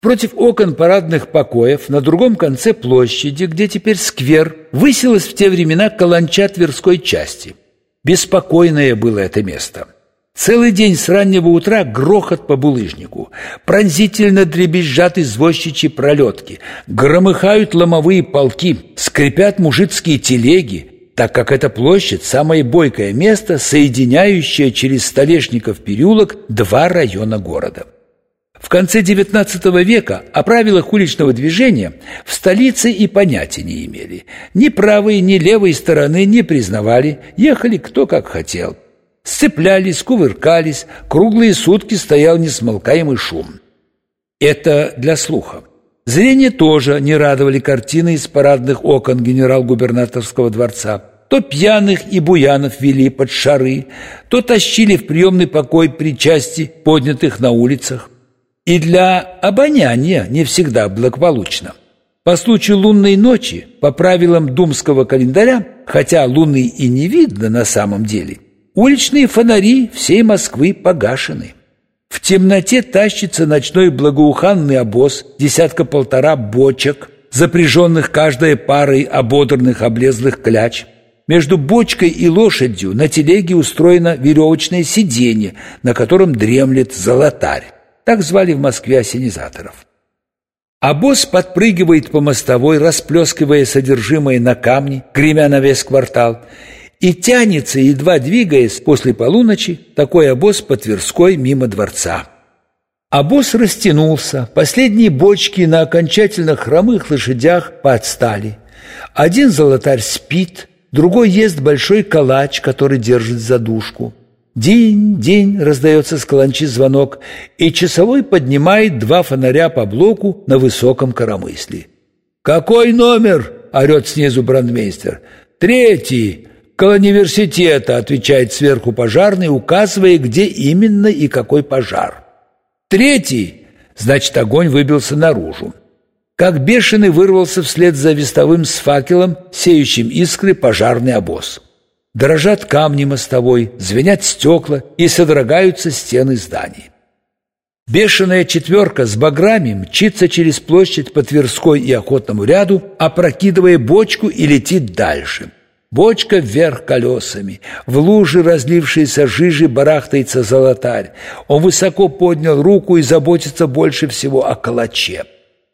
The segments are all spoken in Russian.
Против окон парадных покоев на другом конце площади, где теперь сквер, высилась в те времена каланча Тверской части. Беспокойное было это место. Целый день с раннего утра грохот по булыжнику, пронзительно дребезжат извозчичьи пролетки, громыхают ломовые полки, скрипят мужицкие телеги, так как эта площадь – самое бойкое место, соединяющее через Столешников переулок два района города. В конце XIX века о правилах уличного движения в столице и понятия не имели. Ни правой, ни левой стороны не признавали, ехали кто как хотел. Сцеплялись, кувыркались, круглые сутки стоял несмолкаемый шум. Это для слуха. Зрение тоже не радовали картины из парадных окон генерал-губернаторского дворца. То пьяных и буянов вели под шары, то тащили в приемный покой при части поднятых на улицах. И для обоняния не всегда благополучно. По случаю лунной ночи, по правилам думского календаря, хотя луны и не видно на самом деле, уличные фонари всей Москвы погашены. В темноте тащится ночной благоуханный обоз, десятка-полтора бочек, запряженных каждой парой ободранных облезлых кляч. Между бочкой и лошадью на телеге устроено веревочное сиденье, на котором дремлет золотарь. Так звали в Москве осенизаторов. Обоз подпрыгивает по мостовой, расплескивая содержимое на камни, гремя на весь квартал, и тянется, едва двигаясь после полуночи, такой обоз по Тверской мимо дворца. Обоз растянулся, последние бочки на окончательно хромых лошадях подстали. Один золотарь спит, другой ест большой калач, который держит задушку. День, день раздается с каланчи звонок, и часовой поднимает два фонаря по блоку на высоком коромысле. «Какой номер?» – орет снизу брандмейстер. «Третий!» «К университета», — отвечает сверху пожарный, указывая, где именно и какой пожар. «Третий», значит, огонь выбился наружу. Как бешеный вырвался вслед за вестовым с факелом, сеющим искры пожарный обоз. Дрожат камни мостовой, звенят стекла и содрогаются стены зданий. Бешеная четверка с баграми мчится через площадь по Тверской и Охотному ряду, опрокидывая бочку и летит дальше – Бочка вверх колесами, в луже разлившейся жижи барахтается золотарь. Он высоко поднял руку и заботится больше всего о калаче.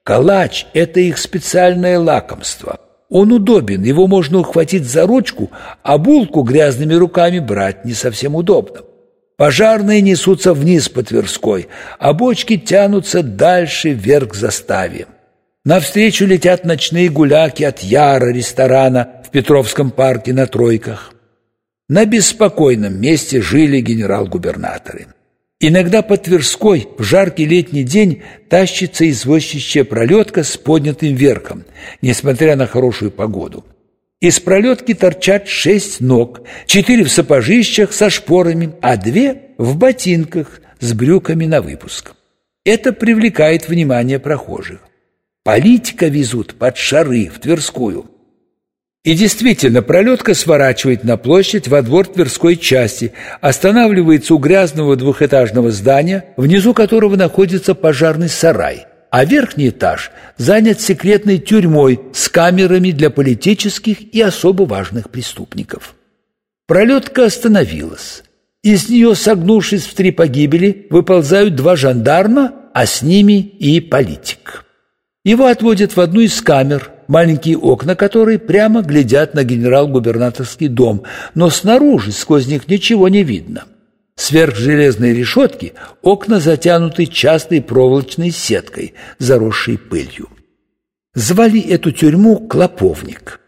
Калач – это их специальное лакомство. Он удобен, его можно ухватить за ручку, а булку грязными руками брать не совсем удобно. Пожарные несутся вниз по Тверской, а бочки тянутся дальше вверх к заставе. Навстречу летят ночные гуляки от Яра ресторана в Петровском парке на Тройках. На беспокойном месте жили генерал-губернаторы. Иногда по Тверской в жаркий летний день тащится извозчищая пролетка с поднятым верхом, несмотря на хорошую погоду. Из пролетки торчат шесть ног, четыре в сапожищах со шпорами, а две в ботинках с брюками на выпуск. Это привлекает внимание прохожих. Политика везут под шары в Тверскую. И действительно, пролетка сворачивает на площадь во двор Тверской части, останавливается у грязного двухэтажного здания, внизу которого находится пожарный сарай, а верхний этаж занят секретной тюрьмой с камерами для политических и особо важных преступников. Пролетка остановилась. Из нее, согнувшись в три погибели, выползают два жандарма, а с ними и политик. Его отводят в одну из камер, маленькие окна которой прямо глядят на генерал-губернаторский дом, но снаружи сквозь них ничего не видно. Сверх железной решетки окна затянуты частой проволочной сеткой, заросшей пылью. Звали эту тюрьму «Клоповник».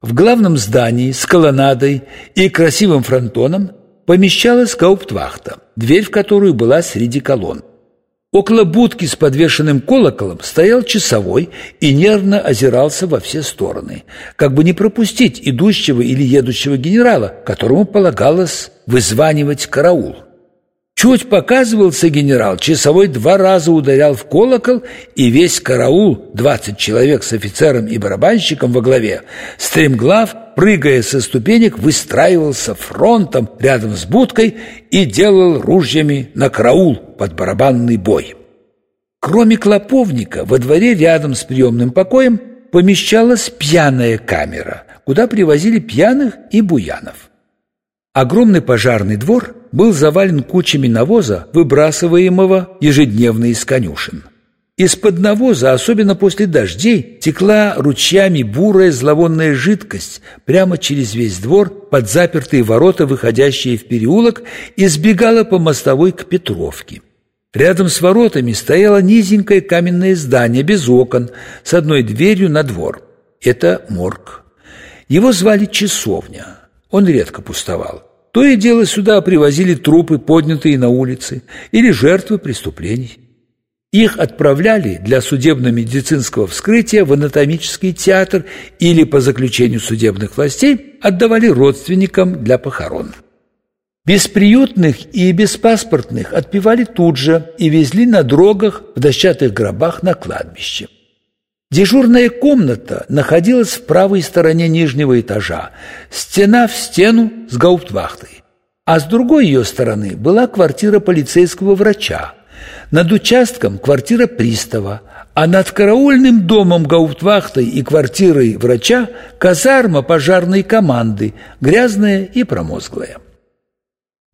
В главном здании с колоннадой и красивым фронтоном помещалась гауптвахта, дверь в которую была среди колонн. Около будки с подвешенным колоколом стоял часовой и нервно озирался во все стороны, как бы не пропустить идущего или едущего генерала, которому полагалось вызванивать караул. Чуть показывался генерал, часовой два раза ударял в колокол, и весь караул, двадцать человек с офицером и барабанщиком во главе, стремглав, прыгая со ступенек, выстраивался фронтом рядом с будкой и делал ружьями на караул под барабанный бой. Кроме клоповника, во дворе рядом с приемным покоем помещалась пьяная камера, куда привозили пьяных и буянов. Огромный пожарный двор был завален кучами навоза, выбрасываемого ежедневно из конюшен. Из-под навоза, особенно после дождей, текла ручьями бурая зловонная жидкость прямо через весь двор под запертые ворота, выходящие в переулок, и сбегала по мостовой к Петровке. Рядом с воротами стояло низенькое каменное здание без окон с одной дверью на двор. Это морг. Его звали Часовня. Он редко пустовал. То и дело сюда привозили трупы, поднятые на улице, или жертвы преступлений. Их отправляли для судебно-медицинского вскрытия в анатомический театр или, по заключению судебных властей, отдавали родственникам для похорон. Бесприютных и беспаспортных отпевали тут же и везли на дрогах в дощатых гробах на кладбище. Дежурная комната находилась в правой стороне нижнего этажа, стена в стену с гауптвахтой. А с другой ее стороны была квартира полицейского врача, над участком квартира пристава, а над караульным домом гауптвахтой и квартирой врача казарма пожарной команды, грязная и промозглая.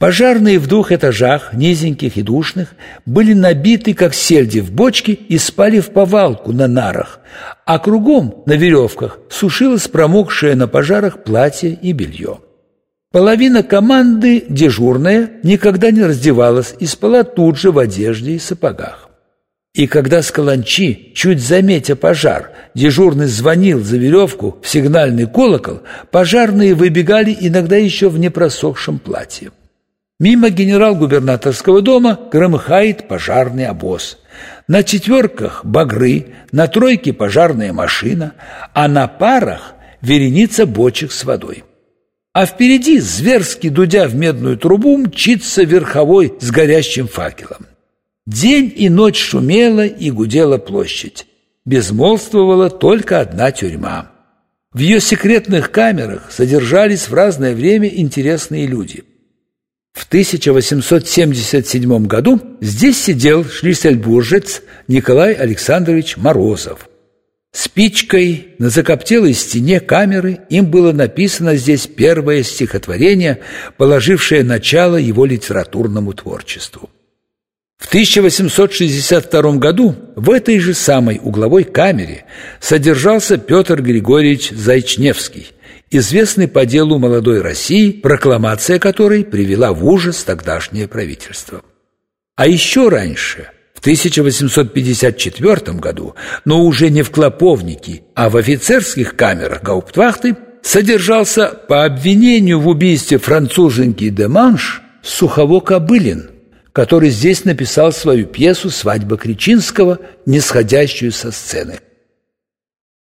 Пожарные в двух этажах, низеньких и душных, были набиты, как сельди в бочке, и спали в повалку на нарах, а кругом на веревках сушилось промокшее на пожарах платье и белье. Половина команды, дежурная, никогда не раздевалась и спала тут же в одежде и сапогах. И когда с чуть заметя пожар, дежурный звонил за веревку в сигнальный колокол, пожарные выбегали иногда еще в непросохшем платье. Мимо генерал-губернаторского дома громыхает пожарный обоз. На четверках – багры, на тройке – пожарная машина, а на парах – вереница бочек с водой а впереди, зверски дудя в медную трубу, мчится верховой с горящим факелом. День и ночь шумела и гудела площадь. Безмолвствовала только одна тюрьма. В ее секретных камерах содержались в разное время интересные люди. В 1877 году здесь сидел шлиссельбуржец Николай Александрович Морозов – Спичкой на закоптелой стене камеры им было написано здесь первое стихотворение, положившее начало его литературному творчеству. В 1862 году в этой же самой угловой камере содержался Петр Григорьевич Зайчневский, известный по делу молодой России, прокламация которой привела в ужас тогдашнее правительство. А еще раньше 1854 году, но уже не в Клоповнике, а в офицерских камерах гауптвахты, содержался по обвинению в убийстве француженки де Манш Сухово Кобылин, который здесь написал свою пьесу «Свадьба Кричинского», нисходящую со сцены.